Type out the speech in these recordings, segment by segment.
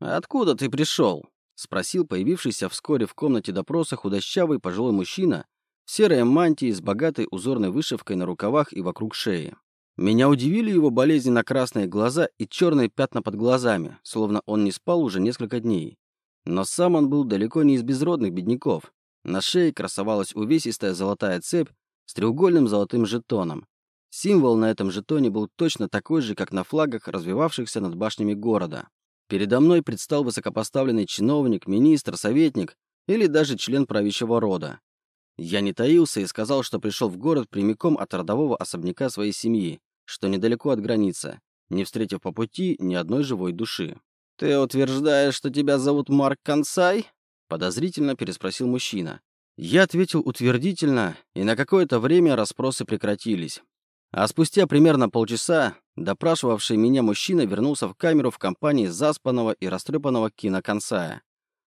«Откуда ты пришел?» — спросил появившийся вскоре в комнате допроса худощавый пожилой мужчина в серой мантии с богатой узорной вышивкой на рукавах и вокруг шеи. Меня удивили его болезненно красные глаза и черные пятна под глазами, словно он не спал уже несколько дней. Но сам он был далеко не из безродных бедняков. На шее красовалась увесистая золотая цепь с треугольным золотым жетоном. Символ на этом жетоне был точно такой же, как на флагах, развивавшихся над башнями города. Передо мной предстал высокопоставленный чиновник, министр, советник или даже член правящего рода. Я не таился и сказал, что пришел в город прямиком от родового особняка своей семьи, что недалеко от границы, не встретив по пути ни одной живой души. «Ты утверждаешь, что тебя зовут Марк Консай?» Подозрительно переспросил мужчина. Я ответил утвердительно, и на какое-то время расспросы прекратились. А спустя примерно полчаса допрашивавший меня мужчина вернулся в камеру в компании заспанного и растрепанного киноконсая.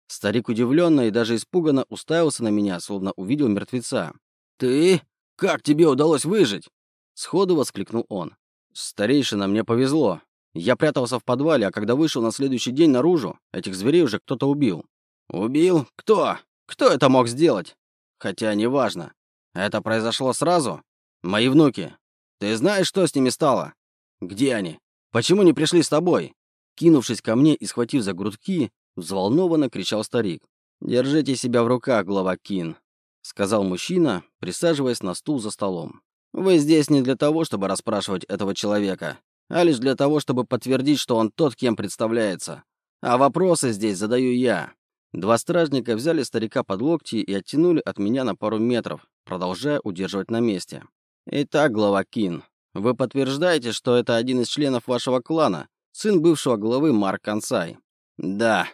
Старик удивленно и даже испуганно уставился на меня, словно увидел мертвеца. «Ты? Как тебе удалось выжить?» Сходу воскликнул он. «Старейшина, мне повезло. Я прятался в подвале, а когда вышел на следующий день наружу, этих зверей уже кто-то убил». «Убил? Кто? Кто это мог сделать?» «Хотя неважно. Это произошло сразу? Мои внуки. Ты знаешь, что с ними стало? Где они? Почему не пришли с тобой?» Кинувшись ко мне и схватив за грудки, взволнованно кричал старик. «Держите себя в руках, глава Кин», — сказал мужчина, присаживаясь на стул за столом. Вы здесь не для того, чтобы расспрашивать этого человека, а лишь для того, чтобы подтвердить, что он тот, кем представляется. А вопросы здесь задаю я. Два стражника взяли старика под локти и оттянули от меня на пару метров, продолжая удерживать на месте. Итак, глава Кин, вы подтверждаете, что это один из членов вашего клана, сын бывшего главы Марк Консай? Да.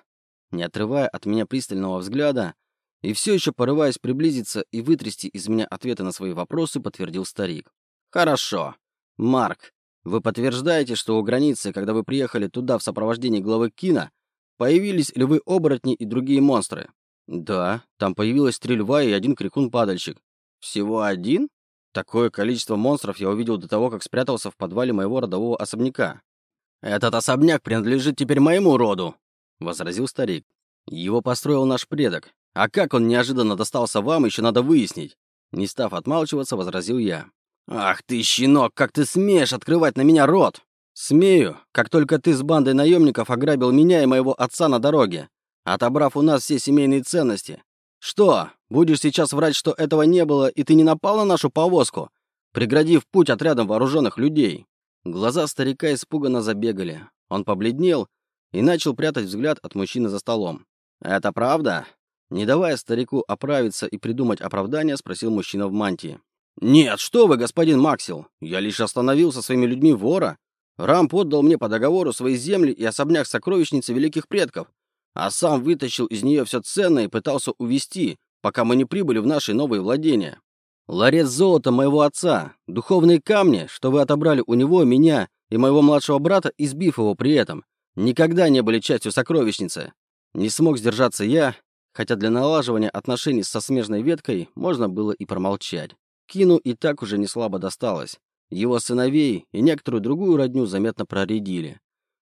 Не отрывая от меня пристального взгляда, и все еще порываясь приблизиться и вытрясти из меня ответы на свои вопросы, подтвердил старик. «Хорошо. Марк, вы подтверждаете, что у границы, когда вы приехали туда в сопровождении главы Кина, появились львы-оборотни и другие монстры?» «Да, там появилось три льва и один крикун-падальщик». «Всего один?» Такое количество монстров я увидел до того, как спрятался в подвале моего родового особняка. «Этот особняк принадлежит теперь моему роду», — возразил старик. «Его построил наш предок, а как он неожиданно достался вам, еще надо выяснить. Не став отмалчиваться, возразил я. «Ах ты, щенок, как ты смеешь открывать на меня рот!» «Смею, как только ты с бандой наемников ограбил меня и моего отца на дороге, отобрав у нас все семейные ценности. Что, будешь сейчас врать, что этого не было, и ты не напал на нашу повозку, преградив путь отрядом вооруженных людей?» Глаза старика испуганно забегали. Он побледнел и начал прятать взгляд от мужчины за столом. «Это правда? Не давая старику оправиться и придумать оправдание, спросил мужчина в мантии. «Нет, что вы, господин Максил! Я лишь остановил со своими людьми вора. Рамп отдал мне по договору свои земли и особняк сокровищницы великих предков, а сам вытащил из нее все ценное и пытался увести, пока мы не прибыли в наши новые владения. Ларец золота моего отца, духовные камни, что вы отобрали у него, меня и моего младшего брата, избив его при этом, никогда не были частью сокровищницы. Не смог сдержаться я хотя для налаживания отношений со смежной веткой можно было и промолчать. Кину и так уже не слабо досталось. Его сыновей и некоторую другую родню заметно проредили.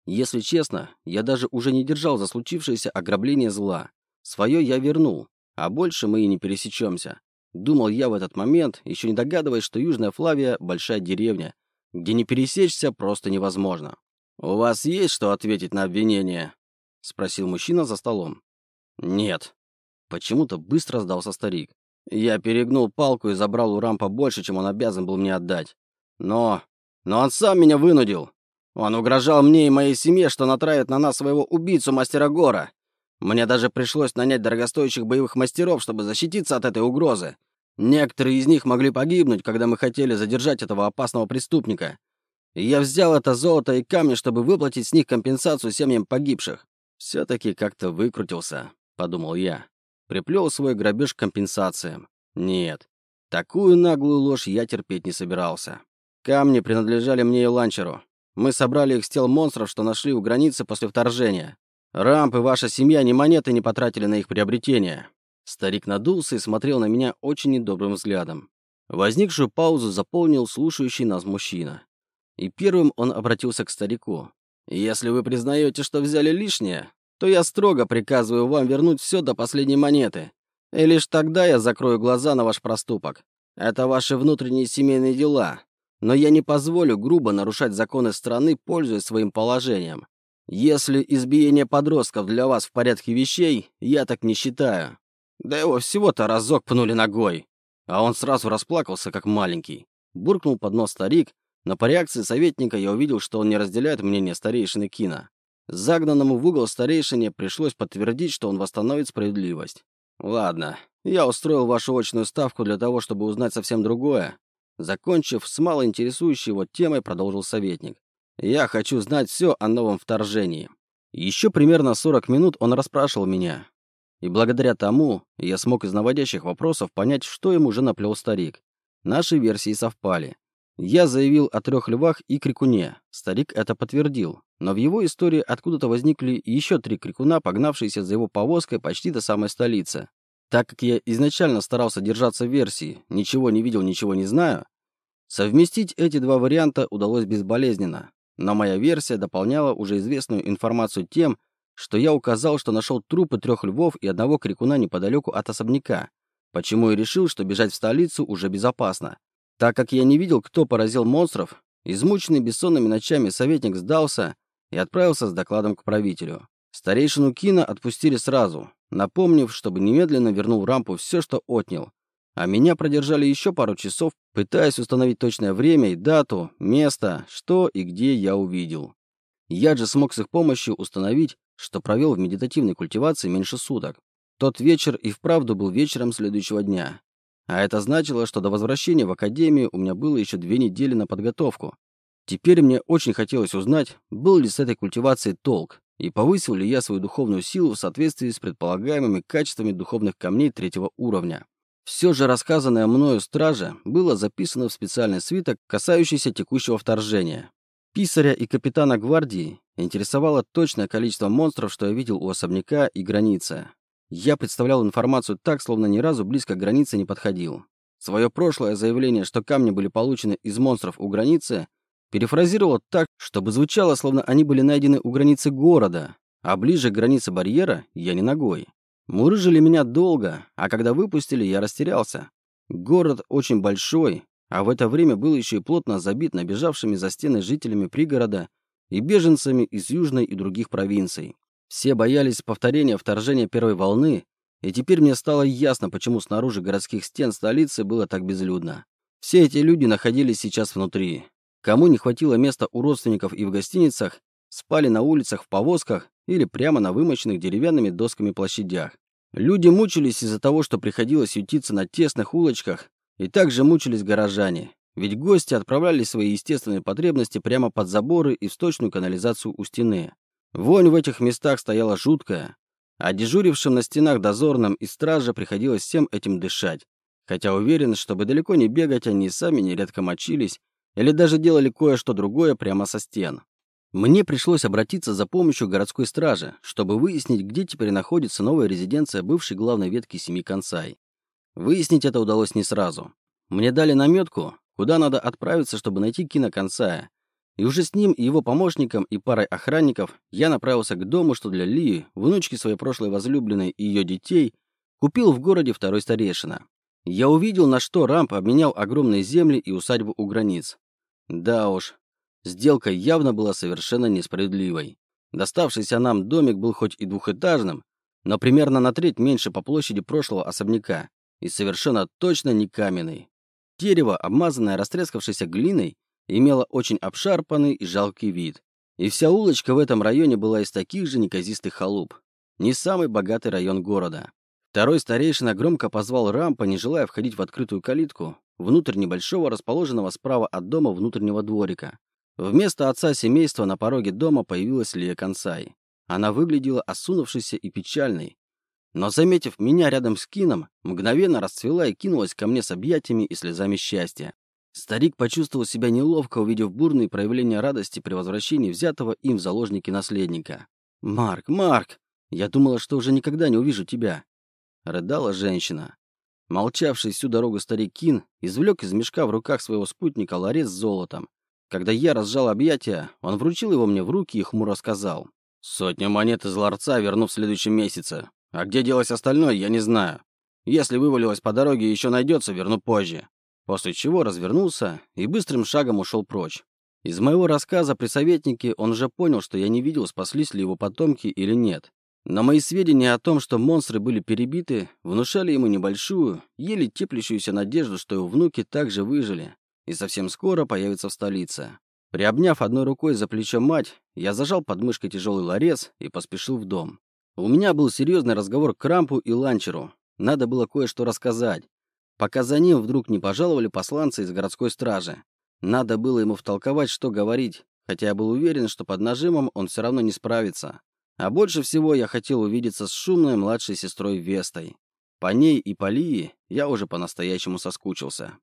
Если честно, я даже уже не держал за случившееся ограбление зла. Свое я вернул, а больше мы и не пересечемся. Думал я в этот момент, еще не догадываясь, что Южная Флавия – большая деревня, где не пересечься просто невозможно. «У вас есть что ответить на обвинение?» – спросил мужчина за столом. «Нет». Почему-то быстро сдался старик. Я перегнул палку и забрал у Рампа больше, чем он обязан был мне отдать. Но... Но он сам меня вынудил. Он угрожал мне и моей семье, что натравит на нас своего убийцу мастера Гора. Мне даже пришлось нанять дорогостоящих боевых мастеров, чтобы защититься от этой угрозы. Некоторые из них могли погибнуть, когда мы хотели задержать этого опасного преступника. Я взял это золото и камни, чтобы выплатить с них компенсацию семьям погибших. Все-таки как-то выкрутился подумал я. Приплел свой грабеж к компенсациям. Нет, такую наглую ложь я терпеть не собирался. Камни принадлежали мне и ланчеру. Мы собрали их с тел монстров, что нашли у границы после вторжения. Рамп и ваша семья ни монеты не потратили на их приобретение. Старик надулся и смотрел на меня очень недобрым взглядом. Возникшую паузу заполнил слушающий нас мужчина. И первым он обратился к старику. «Если вы признаете, что взяли лишнее, то я строго приказываю вам вернуть все до последней монеты. И лишь тогда я закрою глаза на ваш проступок. Это ваши внутренние семейные дела. Но я не позволю грубо нарушать законы страны, пользуясь своим положением. Если избиение подростков для вас в порядке вещей, я так не считаю. Да его всего-то разок пнули ногой. А он сразу расплакался, как маленький. Буркнул под нос старик, но по реакции советника я увидел, что он не разделяет мнение старейшины Кина. Загнанному в угол старейшине пришлось подтвердить, что он восстановит справедливость. Ладно, я устроил вашу очную ставку для того, чтобы узнать совсем другое. Закончив с малоинтересующей его темой, продолжил советник. Я хочу знать все о новом вторжении. Еще примерно 40 минут он расспрашивал меня. И благодаря тому я смог из наводящих вопросов понять, что ему уже наплел старик. Наши версии совпали. Я заявил о трех львах и крикуне. Старик это подтвердил. Но в его истории откуда-то возникли еще три крикуна, погнавшиеся за его повозкой почти до самой столицы. Так как я изначально старался держаться версии «ничего не видел, ничего не знаю», совместить эти два варианта удалось безболезненно. Но моя версия дополняла уже известную информацию тем, что я указал, что нашел трупы трех львов и одного крикуна неподалеку от особняка, почему и решил, что бежать в столицу уже безопасно. Так как я не видел, кто поразил монстров, измученный бессонными ночами советник сдался и отправился с докладом к правителю. Старейшину Кина отпустили сразу, напомнив, чтобы немедленно вернул рампу все, что отнял. А меня продержали еще пару часов, пытаясь установить точное время и дату, место, что и где я увидел. Я же смог с их помощью установить, что провел в медитативной культивации меньше суток. Тот вечер и вправду был вечером следующего дня. А это значило, что до возвращения в академию у меня было еще две недели на подготовку. Теперь мне очень хотелось узнать, был ли с этой культивацией толк, и повысил ли я свою духовную силу в соответствии с предполагаемыми качествами духовных камней третьего уровня. Все же рассказанное мною страже было записано в специальный свиток, касающийся текущего вторжения. Писаря и капитана гвардии интересовало точное количество монстров, что я видел у особняка и границы. Я представлял информацию так, словно ни разу близко к границе не подходил. Свое прошлое заявление, что камни были получены из монстров у границы, перефразировал так, чтобы звучало, словно они были найдены у границы города, а ближе к границе барьера я не ногой. Мурыжили меня долго, а когда выпустили, я растерялся. Город очень большой, а в это время был еще и плотно забит набежавшими за стены жителями пригорода и беженцами из южной и других провинций. Все боялись повторения вторжения первой волны, и теперь мне стало ясно, почему снаружи городских стен столицы было так безлюдно. Все эти люди находились сейчас внутри. Кому не хватило места у родственников и в гостиницах, спали на улицах в повозках или прямо на вымощенных деревянными досками площадях. Люди мучились из-за того, что приходилось ютиться на тесных улочках, и также мучились горожане, ведь гости отправляли свои естественные потребности прямо под заборы и в сточную канализацию у стены. Вонь в этих местах стояла жуткая, а дежурившим на стенах дозорным и стража приходилось всем этим дышать. Хотя уверен, чтобы далеко не бегать, они сами нередко мочились или даже делали кое-что другое прямо со стен. Мне пришлось обратиться за помощью городской стражи, чтобы выяснить, где теперь находится новая резиденция бывшей главной ветки семьи Консай. Выяснить это удалось не сразу. Мне дали наметку, куда надо отправиться, чтобы найти Кина Консая, и уже с ним и его помощником и парой охранников я направился к дому, что для Лии, внучки своей прошлой возлюбленной и ее детей, купил в городе второй старейшина. Я увидел, на что Рамп обменял огромные земли и усадьбу у границ. Да уж, сделка явно была совершенно несправедливой. Доставшийся нам домик был хоть и двухэтажным, но примерно на треть меньше по площади прошлого особняка и совершенно точно не каменный. Дерево, обмазанное растрескавшейся глиной, имела очень обшарпанный и жалкий вид. И вся улочка в этом районе была из таких же неказистых халуп. Не самый богатый район города. Второй старейшина громко позвал Рампа, не желая входить в открытую калитку, внутрь небольшого, расположенного справа от дома внутреннего дворика. Вместо отца семейства на пороге дома появилась Лия Консай. Она выглядела осунувшейся и печальной. Но, заметив меня рядом с Кином, мгновенно расцвела и кинулась ко мне с объятиями и слезами счастья. Старик почувствовал себя неловко, увидев бурные проявления радости при возвращении взятого им в заложники наследника. «Марк, Марк! Я думала, что уже никогда не увижу тебя!» Рыдала женщина. Молчавший всю дорогу старик Кин извлек из мешка в руках своего спутника ларец с золотом. Когда я разжал объятия, он вручил его мне в руки и хмуро сказал. Сотню монет из ларца верну в следующем месяце. А где делось остальное, я не знаю. Если вывалилось по дороге и еще найдется, верну позже. После чего развернулся и быстрым шагом ушел прочь. Из моего рассказа при советнике он уже понял, что я не видел, спаслись ли его потомки или нет. Но мои сведения о том, что монстры были перебиты, внушали ему небольшую, еле теплящуюся надежду, что его внуки также выжили и совсем скоро появятся в столице. Приобняв одной рукой за плечо мать, я зажал под мышкой тяжелый ларец и поспешил в дом. У меня был серьезный разговор к Крампу и Ланчеру. Надо было кое-что рассказать. Пока за ним вдруг не пожаловали посланцы из городской стражи. Надо было ему втолковать, что говорить, хотя я был уверен, что под нажимом он все равно не справится. А больше всего я хотел увидеться с шумной младшей сестрой Вестой. По ней и по Лии я уже по-настоящему соскучился.